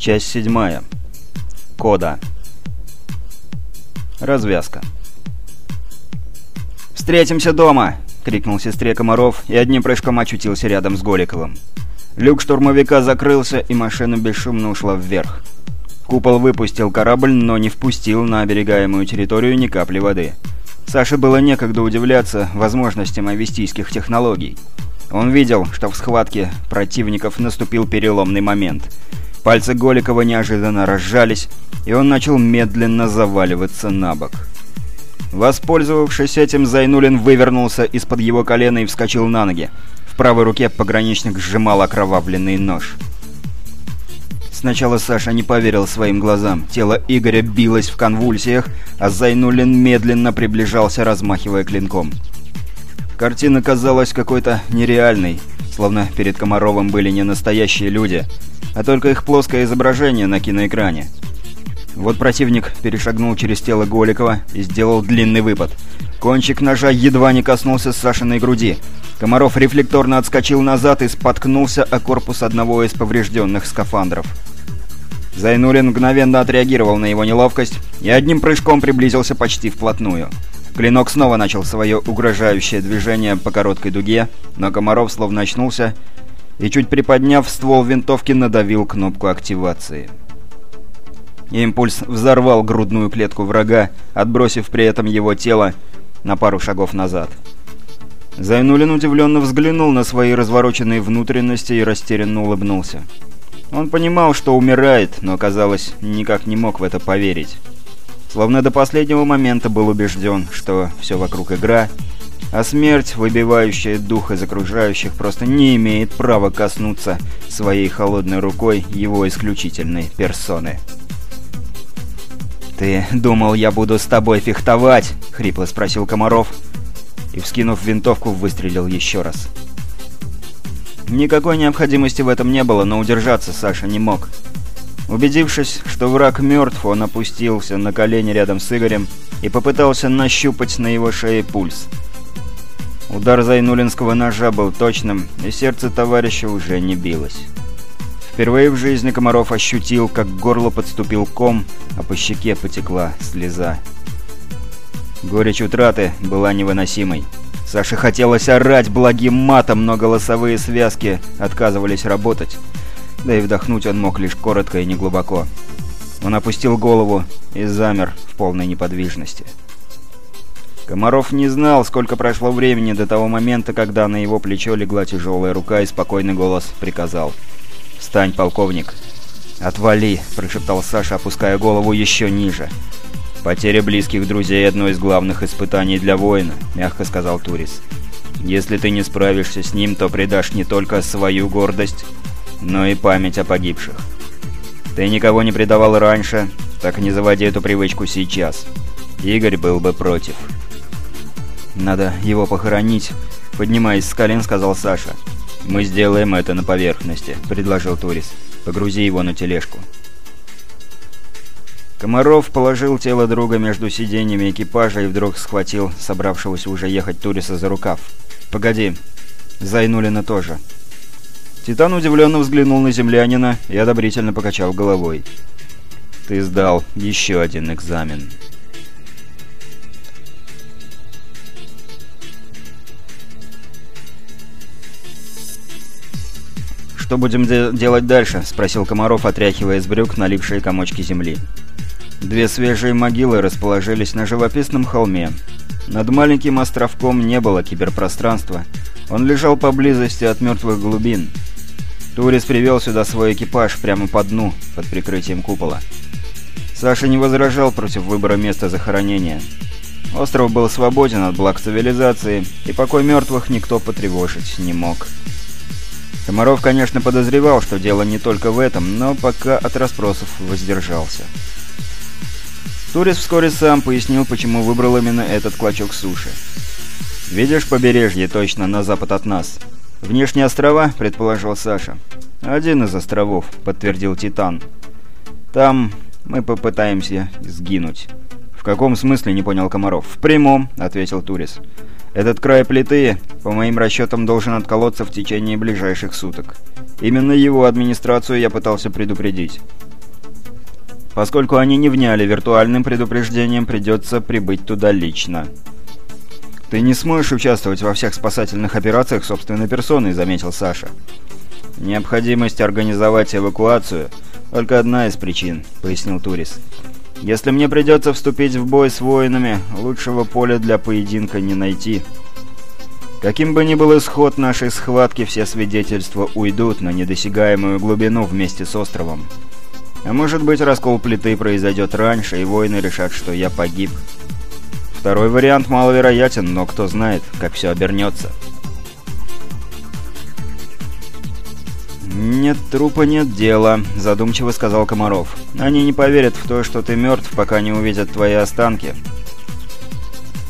Часть седьмая. Кода. Развязка. «Встретимся дома!» — крикнул сестре Комаров и одним прыжком очутился рядом с Голиковым. Люк штурмовика закрылся, и машина бесшумно ушла вверх. Купол выпустил корабль, но не впустил на оберегаемую территорию ни капли воды. Саше было некогда удивляться возможностям авестийских технологий. Он видел, что в схватке противников наступил переломный момент — Пальцы Голикова неожиданно разжались, и он начал медленно заваливаться на бок. Воспользовавшись этим, Зайнулин вывернулся из-под его колена и вскочил на ноги. В правой руке пограничник сжимал окровавленный нож. Сначала Саша не поверил своим глазам. Тело Игоря билось в конвульсиях, а Зайнулин медленно приближался, размахивая клинком. Картина казалась какой-то нереальной, словно перед Комаровым были не настоящие люди, а только их плоское изображение на киноэкране. Вот противник перешагнул через тело Голикова и сделал длинный выпад. Кончик ножа едва не коснулся Сашиной груди. Комаров рефлекторно отскочил назад и споткнулся о корпус одного из поврежденных скафандров. Зайнулин мгновенно отреагировал на его неловкость и одним прыжком приблизился почти вплотную. Клинок снова начал свое угрожающее движение по короткой дуге, но Комаров словно очнулся и, чуть приподняв ствол винтовки, надавил кнопку активации. Импульс взорвал грудную клетку врага, отбросив при этом его тело на пару шагов назад. Зайнулин удивленно взглянул на свои развороченные внутренности и растерянно улыбнулся. Он понимал, что умирает, но, казалось, никак не мог в это поверить. Словно до последнего момента был убежден, что все вокруг игра, а смерть, выбивающая дух из окружающих, просто не имеет права коснуться своей холодной рукой его исключительной персоны. «Ты думал, я буду с тобой фехтовать?» — хрипло спросил Комаров и, вскинув винтовку, выстрелил еще раз. Никакой необходимости в этом не было, но удержаться Саша не мог. Убедившись, что враг мертв, он опустился на колени рядом с Игорем и попытался нащупать на его шее пульс. Удар Зайнулинского ножа был точным, и сердце товарища уже не билось. Впервые в жизни Комаров ощутил, как к горлу подступил ком, а по щеке потекла слеза. Горечь утраты была невыносимой. Саше хотелось орать благим матом, но голосовые связки отказывались работать. Да и вдохнуть он мог лишь коротко и неглубоко. Он опустил голову и замер в полной неподвижности. Комаров не знал, сколько прошло времени до того момента, когда на его плечо легла тяжелая рука и спокойный голос приказал. «Встань, полковник!» «Отвали!» – прошептал Саша, опуская голову еще ниже. «Потеря близких друзей – одно из главных испытаний для воина», – мягко сказал Турис. «Если ты не справишься с ним, то предашь не только свою гордость, но и память о погибших. Ты никого не предавал раньше, так не заводи эту привычку сейчас. Игорь был бы против». «Надо его похоронить», — поднимаясь с колен, сказал Саша. «Мы сделаем это на поверхности», — предложил Турис. «Погрузи его на тележку». Комаров положил тело друга между сиденьями экипажа и вдруг схватил собравшегося уже ехать Туриса за рукав. «Погоди, Зайнулина тоже». Титан удивленно взглянул на землянина и одобрительно покачал головой. «Ты сдал еще один экзамен». «Что будем де делать дальше?» — спросил Комаров, отряхивая из брюк налипшие комочки земли. Две свежие могилы расположились на живописном холме. Над маленьким островком не было киберпространства. Он лежал поблизости от мертвых глубин. Турис привел сюда свой экипаж прямо по дну, под прикрытием купола. Саша не возражал против выбора места захоронения. Остров был свободен от благ цивилизации, и покой мертвых никто потревожить не мог. Комаров, конечно, подозревал, что дело не только в этом, но пока от расспросов воздержался. Турис вскоре сам пояснил, почему выбрал именно этот клочок суши. «Видишь побережье точно на запад от нас?» «Внешние острова», — предположил Саша. «Один из островов», — подтвердил Титан. «Там мы попытаемся сгинуть». «В каком смысле?» — не понял Комаров. «В прямом», — ответил Турис. Этот край плиты, по моим расчетам, должен отколоться в течение ближайших суток. Именно его администрацию я пытался предупредить. Поскольку они не вняли виртуальным предупреждением, придется прибыть туда лично. «Ты не сможешь участвовать во всех спасательных операциях собственной персоной», — заметил Саша. «Необходимость организовать эвакуацию — только одна из причин», — пояснил Турис. «Если мне придется вступить в бой с воинами, лучшего поля для поединка не найти». Каким бы ни был исход нашей схватки, все свидетельства уйдут на недосягаемую глубину вместе с островом. А может быть, раскол плиты произойдет раньше, и воины решат, что я погиб. Второй вариант маловероятен, но кто знает, как все обернется. «Нет трупа, нет дела», — задумчиво сказал Комаров. «Они не поверят в то, что ты мертв, пока не увидят твои останки.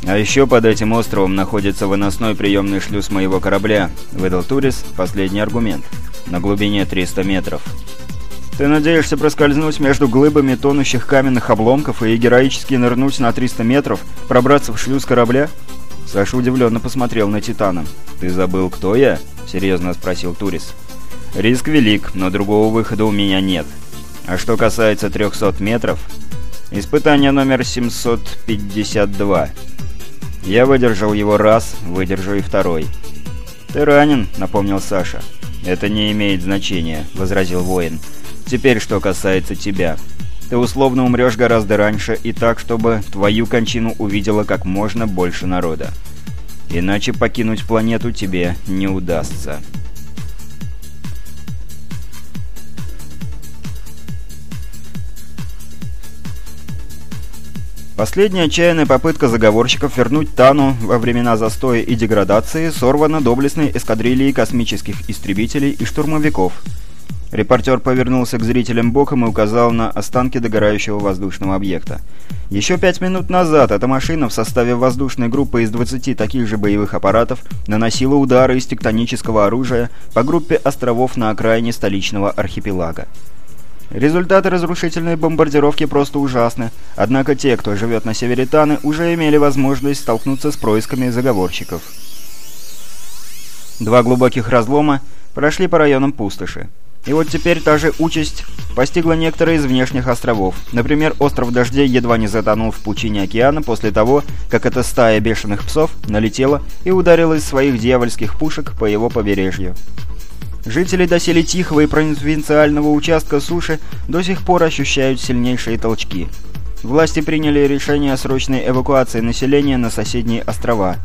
«А еще под этим островом находится выносной приемный шлюз моего корабля», — выдал Турис последний аргумент. «На глубине 300 метров». «Ты надеешься проскользнуть между глыбами тонущих каменных обломков и героически нырнуть на 300 метров, пробраться в шлюз корабля?» Саша удивленно посмотрел на Титана. «Ты забыл, кто я?» — серьезно спросил Турис. «Риск велик, но другого выхода у меня нет. А что касается 300 метров...» Испытание номер 752. Я выдержал его раз, выдержу и второй. «Ты ранен», — напомнил Саша. «Это не имеет значения», — возразил воин. «Теперь что касается тебя. Ты условно умрешь гораздо раньше и так, чтобы твою кончину увидело как можно больше народа. Иначе покинуть планету тебе не удастся». Последняя отчаянная попытка заговорщиков вернуть Тану во времена застоя и деградации сорвана доблестной эскадрильей космических истребителей и штурмовиков. Репортер повернулся к зрителям боком и указал на останки догорающего воздушного объекта. Еще пять минут назад эта машина в составе воздушной группы из 20 таких же боевых аппаратов наносила удары из тектонического оружия по группе островов на окраине столичного архипелага. Результаты разрушительной бомбардировки просто ужасны, однако те, кто живет на севере Таны, уже имели возможность столкнуться с происками заговорщиков. Два глубоких разлома прошли по районам пустоши. И вот теперь та же участь постигла некоторые из внешних островов. Например, остров Дождей едва не затонул в пучине океана после того, как эта стая бешеных псов налетела и ударила из своих дьявольских пушек по его побережью. Жители доселе тихого и провинциального участка суши до сих пор ощущают сильнейшие толчки. Власти приняли решение о срочной эвакуации населения на соседние острова.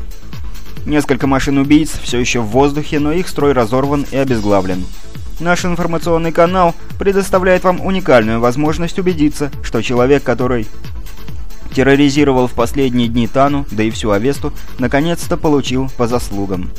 Несколько машин-убийц все еще в воздухе, но их строй разорван и обезглавлен. Наш информационный канал предоставляет вам уникальную возможность убедиться, что человек, который терроризировал в последние дни Тану, да и всю Авесту, наконец-то получил по заслугам.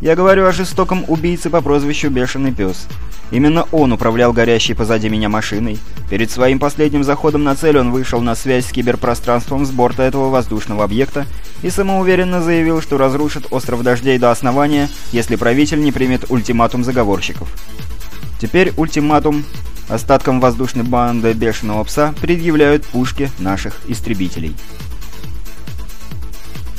Я говорю о жестоком убийце по прозвищу Бешеный Пес. Именно он управлял горящей позади меня машиной. Перед своим последним заходом на цель он вышел на связь с киберпространством с борта этого воздушного объекта и самоуверенно заявил, что разрушит остров Дождей до основания, если правитель не примет ультиматум заговорщиков. Теперь ультиматум остаткам воздушной банды Бешеного Пса предъявляют пушки наших истребителей.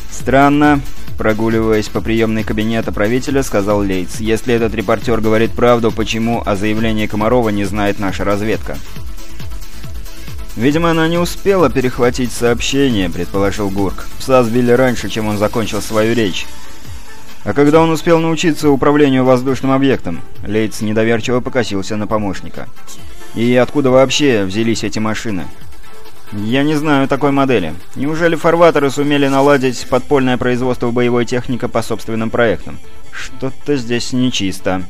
Странно, Прогуливаясь по приемной кабинета правителя, сказал Лейтс, «Если этот репортер говорит правду, почему о заявлении Комарова не знает наша разведка?» «Видимо, она не успела перехватить сообщение», — предположил Гурк. «Пса сбили раньше, чем он закончил свою речь». «А когда он успел научиться управлению воздушным объектом?» Лейтс недоверчиво покосился на помощника. «И откуда вообще взялись эти машины?» «Я не знаю такой модели. Неужели фарватеры сумели наладить подпольное производство боевой техники по собственным проектам? Что-то здесь нечисто».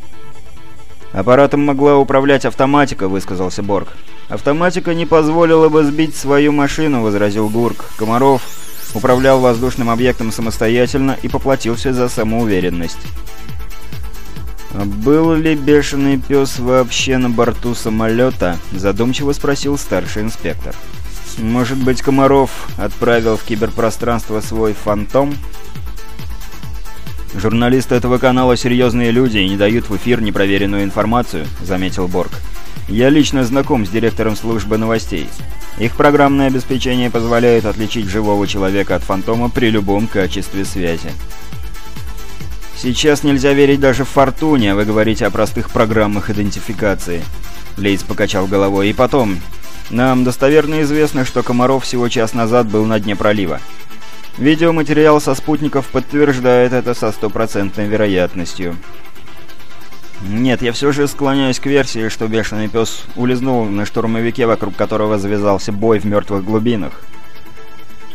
«Аппаратом могла управлять автоматика», — высказался Борг. «Автоматика не позволила бы сбить свою машину», — возразил Гурк. «Комаров управлял воздушным объектом самостоятельно и поплатился за самоуверенность». «А «Был ли бешеный пес вообще на борту самолета?» — задумчиво спросил старший инспектор. Может быть, Комаров отправил в киберпространство свой фантом? «Журналисты этого канала серьезные люди и не дают в эфир непроверенную информацию», — заметил Борг. «Я лично знаком с директором службы новостей. Их программное обеспечение позволяет отличить живого человека от фантома при любом качестве связи». «Сейчас нельзя верить даже в Фортуне, а вы говорите о простых программах идентификации». Лейц покачал головой. «И потом, Нам достоверно известно, что Комаров всего час назад был на дне пролива. Видеоматериал со спутников подтверждает это со стопроцентной вероятностью. Нет, я все же склоняюсь к версии, что Бешеный Пес улизнул на штурмовике, вокруг которого завязался бой в мертвых глубинах.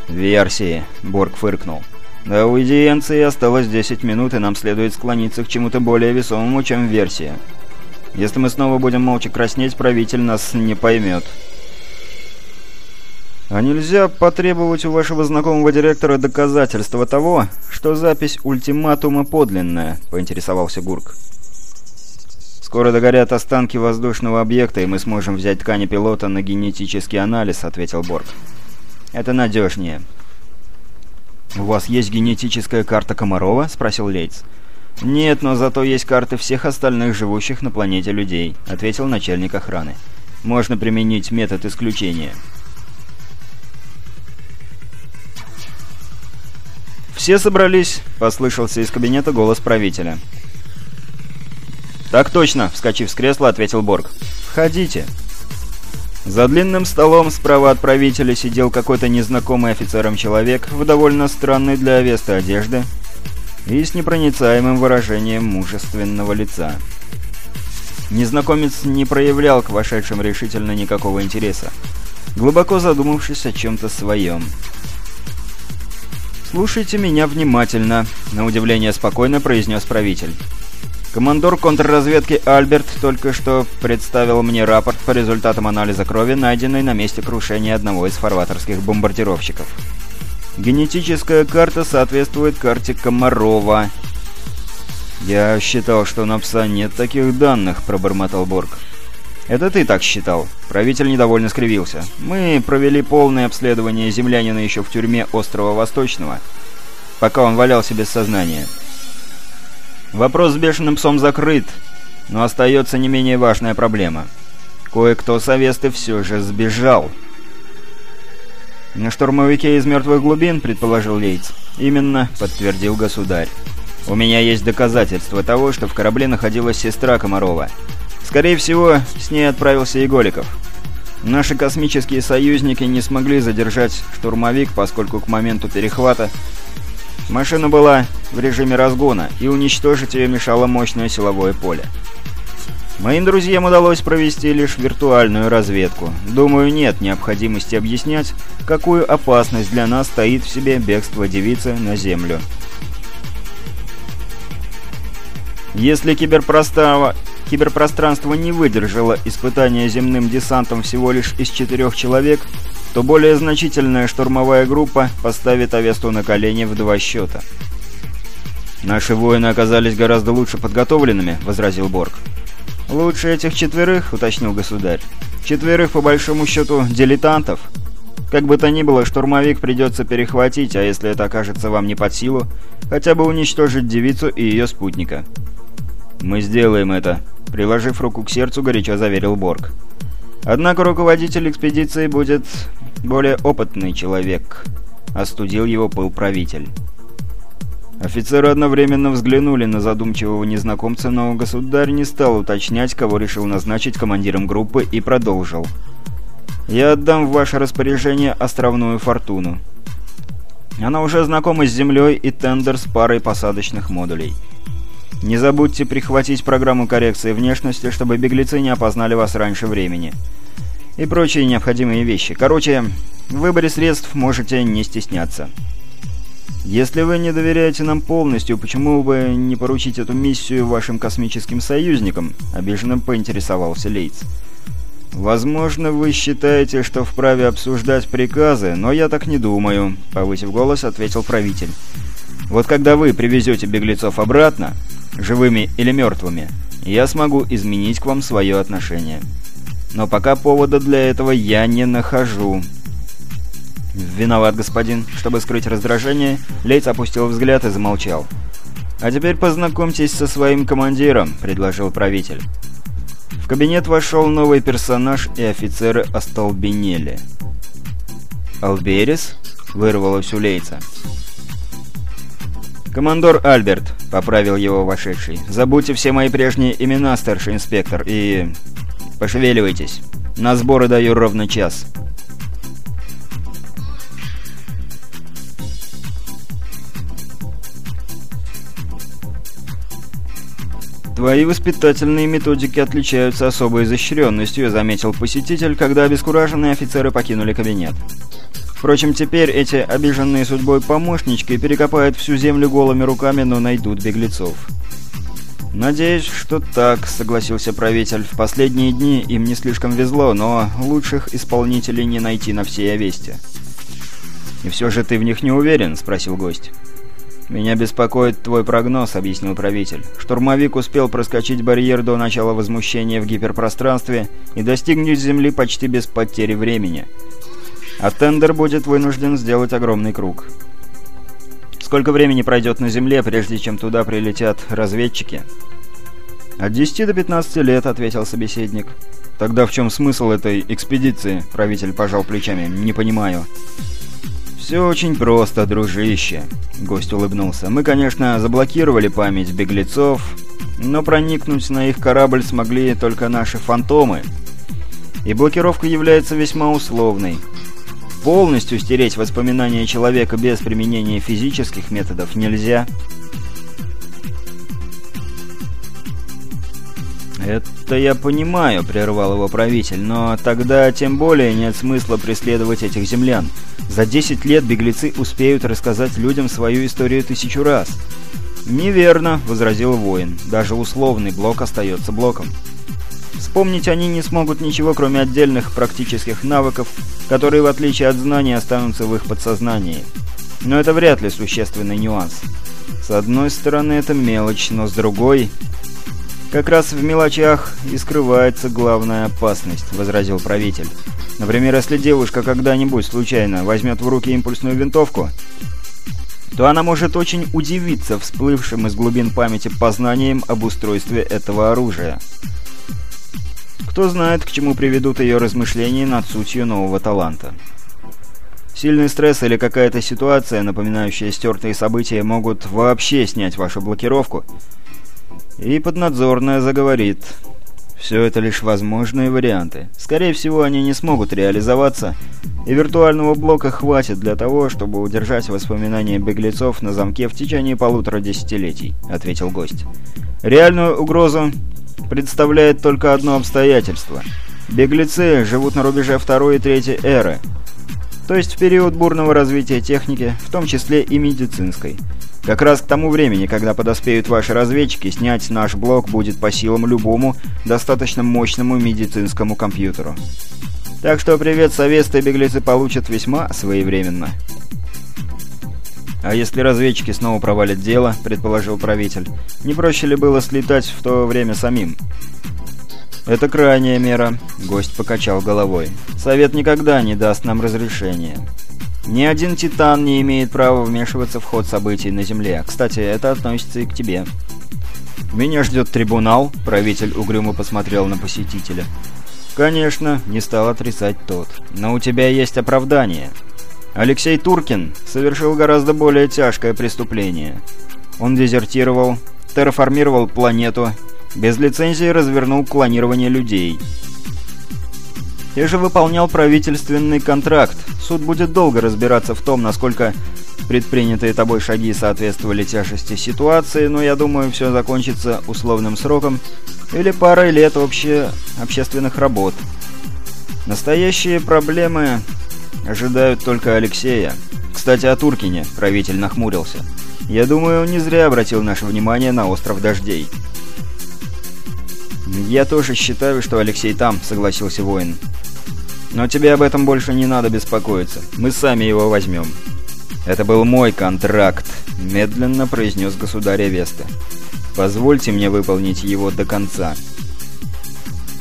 «Версии», — Борг фыркнул. «До аудиенции осталось 10 минут, и нам следует склониться к чему-то более весомому, чем версия. Если мы снова будем молча краснеть, правитель нас не поймет». «А нельзя потребовать у вашего знакомого директора доказательства того, что запись ультиматума подлинная?» — поинтересовался Гурк. «Скоро догорят останки воздушного объекта, и мы сможем взять ткани пилота на генетический анализ», — ответил Борг. «Это надежнее». «У вас есть генетическая карта Комарова?» — спросил Лейтс. «Нет, но зато есть карты всех остальных живущих на планете людей», — ответил начальник охраны. «Можно применить метод исключения». «Все собрались?» — послышался из кабинета голос правителя. «Так точно!» — вскочив с кресла, ответил Борг. «Входите!» За длинным столом справа от правителя сидел какой-то незнакомый офицером человек в довольно странной для Авеста одежде и с непроницаемым выражением мужественного лица. Незнакомец не проявлял к вошедшим решительно никакого интереса, глубоко задумавшись о чем-то своем. «Слушайте меня внимательно», — на удивление спокойно произнес правитель. Командор контрразведки Альберт только что представил мне рапорт по результатам анализа крови, найденной на месте крушения одного из фарватерских бомбардировщиков. Генетическая карта соответствует карте Комарова. «Я считал, что на пса нет таких данных», — пробормотал Борг. «Это ты так считал?» Правитель недовольно скривился. «Мы провели полное обследование землянина еще в тюрьме острова Восточного, пока он валялся без сознания». Вопрос с бешеным псом закрыт, но остается не менее важная проблема. Кое-кто с Авесты все же сбежал. «На штурмовике из мертвых глубин», — предположил Лейтс. «Именно», — подтвердил государь. «У меня есть доказательства того, что в корабле находилась сестра Комарова. Скорее всего, с ней отправился и Голиков. Наши космические союзники не смогли задержать штурмовик, поскольку к моменту перехвата Машина была в режиме разгона, и уничтожить ее мешало мощное силовое поле. Моим друзьям удалось провести лишь виртуальную разведку. Думаю, нет необходимости объяснять, какую опасность для нас стоит в себе бегство девицы на Землю. Если киберпространство, киберпространство не выдержало испытания земным десантом всего лишь из четырех человек, то более значительная штурмовая группа поставит Авесту на колени в два счета. «Наши воины оказались гораздо лучше подготовленными», — возразил Борг. «Лучше этих четверых», — уточнил государь. «Четверых, по большому счету, дилетантов. Как бы то ни было, штурмовик придется перехватить, а если это окажется вам не под силу, хотя бы уничтожить девицу и ее спутника». «Мы сделаем это», — приложив руку к сердцу, горячо заверил Борг. «Однако руководитель экспедиции будет более опытный человек», — остудил его пыл правитель. Офицеры одновременно взглянули на задумчивого незнакомца, но государь не стал уточнять, кого решил назначить командиром группы, и продолжил. «Я отдам в ваше распоряжение островную фортуну. Она уже знакома с землей и тендер с парой посадочных модулей. Не забудьте прихватить программу коррекции внешности, чтобы беглецы не опознали вас раньше времени и прочие необходимые вещи. Короче, в выборе средств можете не стесняться. Если вы не доверяете нам полностью, почему бы не поручить эту миссию вашим космическим союзникам? Обиженно поинтересовался Лейтс. «Возможно, вы считаете, что вправе обсуждать приказы, но я так не думаю», — повысив голос, ответил правитель. «Вот когда вы привезете беглецов обратно, живыми или мертвыми, я смогу изменить к вам свое отношение». Но пока повода для этого я не нахожу. «Виноват, господин». Чтобы скрыть раздражение, Лейц опустил взгляд и замолчал. «А теперь познакомьтесь со своим командиром», — предложил правитель. В кабинет вошел новый персонаж, и офицеры остолбенели. «Алберис?» — вырвалось у Лейца. «Командор Альберт», — поправил его вошедший. «Забудьте все мои прежние имена, старший инспектор, и Пошевеливайтесь!» На сборы даю ровно час». «Твои воспитательные методики отличаются особой изощренностью», — заметил посетитель, когда обескураженные офицеры покинули кабинет. Впрочем, теперь эти обиженные судьбой помощнички перекопают всю землю голыми руками, но найдут беглецов. «Надеюсь, что так», — согласился правитель. «В последние дни им не слишком везло, но лучших исполнителей не найти на всей Овесте». «И все же ты в них не уверен?» — спросил гость. «Меня беспокоит твой прогноз», — объяснил правитель. «Штурмовик успел проскочить барьер до начала возмущения в гиперпространстве и достигнуть Земли почти без потери времени. А тендер будет вынужден сделать огромный круг. Сколько времени пройдет на Земле, прежде чем туда прилетят разведчики?» «От 10 до 15 лет», — ответил собеседник. «Тогда в чем смысл этой экспедиции?» — правитель пожал плечами. «Не понимаю». «Все очень просто, дружище», — гость улыбнулся. «Мы, конечно, заблокировали память беглецов, но проникнуть на их корабль смогли только наши фантомы. И блокировка является весьма условной. Полностью стереть воспоминания человека без применения физических методов нельзя». «Это я понимаю», — прервал его правитель, «но тогда тем более нет смысла преследовать этих землян. За 10 лет беглецы успеют рассказать людям свою историю тысячу раз». «Неверно», — возразил воин. «Даже условный блок остается блоком. Вспомнить они не смогут ничего, кроме отдельных практических навыков, которые, в отличие от знаний, останутся в их подсознании. Но это вряд ли существенный нюанс. С одной стороны, это мелочь, но с другой... «Как раз в мелочах и скрывается главная опасность», — возразил правитель. «Например, если девушка когда-нибудь случайно возьмет в руки импульсную винтовку, то она может очень удивиться всплывшим из глубин памяти познанием об устройстве этого оружия. Кто знает, к чему приведут ее размышления над сутью нового таланта. Сильный стресс или какая-то ситуация, напоминающая стертые события, могут вообще снять вашу блокировку — и поднадзорная заговорит. Все это лишь возможные варианты. Скорее всего, они не смогут реализоваться, и виртуального блока хватит для того, чтобы удержать воспоминания беглецов на замке в течение полутора десятилетий», — ответил гость. «Реальную угрозу представляет только одно обстоятельство. Беглецы живут на рубеже второй и третьей эры, то есть в период бурного развития техники, в том числе и медицинской. Как раз к тому времени, когда подоспеют ваши разведчики, снять наш блок будет по силам любому достаточно мощному медицинскому компьютеру. Так что привет Совеста и беглецы получат весьма своевременно. «А если разведчики снова провалят дело», — предположил правитель, — «не проще ли было слетать в то время самим?» «Это крайняя мера», — гость покачал головой. «Совет никогда не даст нам разрешения». Ни один Титан не имеет права вмешиваться в ход событий на Земле. Кстати, это относится и к тебе. «Меня ждет трибунал», — правитель угрюмо посмотрел на посетителя. «Конечно», — не стал отрицать тот. «Но у тебя есть оправдание. Алексей Туркин совершил гораздо более тяжкое преступление. Он дезертировал, терраформировал планету, без лицензии развернул клонирование людей». Ты же выполнял правительственный контракт. Суд будет долго разбираться в том, насколько предпринятые тобой шаги соответствовали тяжести ситуации, но я думаю, все закончится условным сроком или парой лет вообще общественных работ. Настоящие проблемы ожидают только Алексея. Кстати, о Туркине правитель нахмурился. Я думаю, он не зря обратил наше внимание на остров Дождей. «Я тоже считаю, что Алексей там», — согласился воин. Но тебе об этом больше не надо беспокоиться. Мы сами его возьмем». «Это был мой контракт», — медленно произнес государь Веста. «Позвольте мне выполнить его до конца».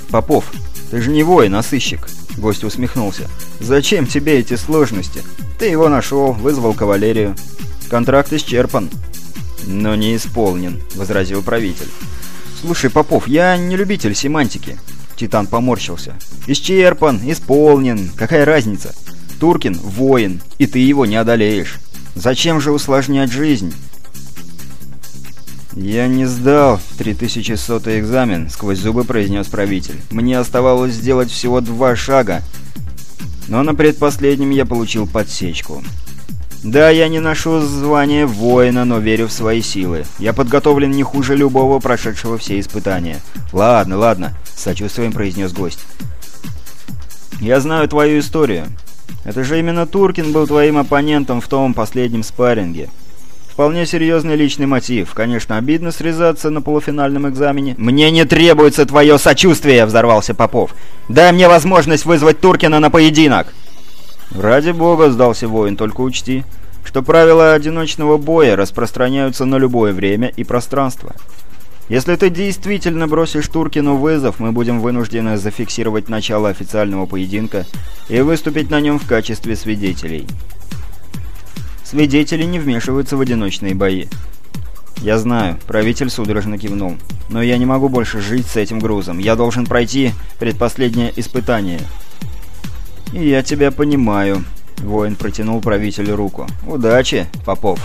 «Попов, ты же не воин, а сыщик», — гость усмехнулся. «Зачем тебе эти сложности? Ты его нашел, вызвал кавалерию. Контракт исчерпан». «Но не исполнен», — возразил правитель. «Слушай, Попов, я не любитель семантики. Титан поморщился. «Исчерпан, исполнен. Какая разница? Туркин — воин, и ты его не одолеешь. Зачем же усложнять жизнь?» «Я не сдал 3100 экзамен», — сквозь зубы произнес правитель. «Мне оставалось сделать всего два шага, но на предпоследнем я получил подсечку. Да, я не ношу звание воина, но верю в свои силы. Я подготовлен не хуже любого прошедшего все испытания. Ладно, ладно, с сочувствием произнес гость. Я знаю твою историю. Это же именно Туркин был твоим оппонентом в том последнем спарринге. Вполне серьезный личный мотив. Конечно, обидно срезаться на полуфинальном экзамене. «Мне не требуется твое сочувствие!» — взорвался Попов. «Дай мне возможность вызвать Туркина на поединок!» «Ради бога!» — сдался воин. «Только учти, что правила одиночного боя распространяются на любое время и пространство. Если ты действительно бросишь Туркину вызов, мы будем вынуждены зафиксировать начало официального поединка и выступить на нем в качестве свидетелей». Свидетели не вмешиваются в одиночные бои. «Я знаю», — правитель судорожно кивнул. «Но я не могу больше жить с этим грузом. Я должен пройти предпоследнее испытание». «И я тебя понимаю», — воин протянул правителю руку. «Удачи, Попов».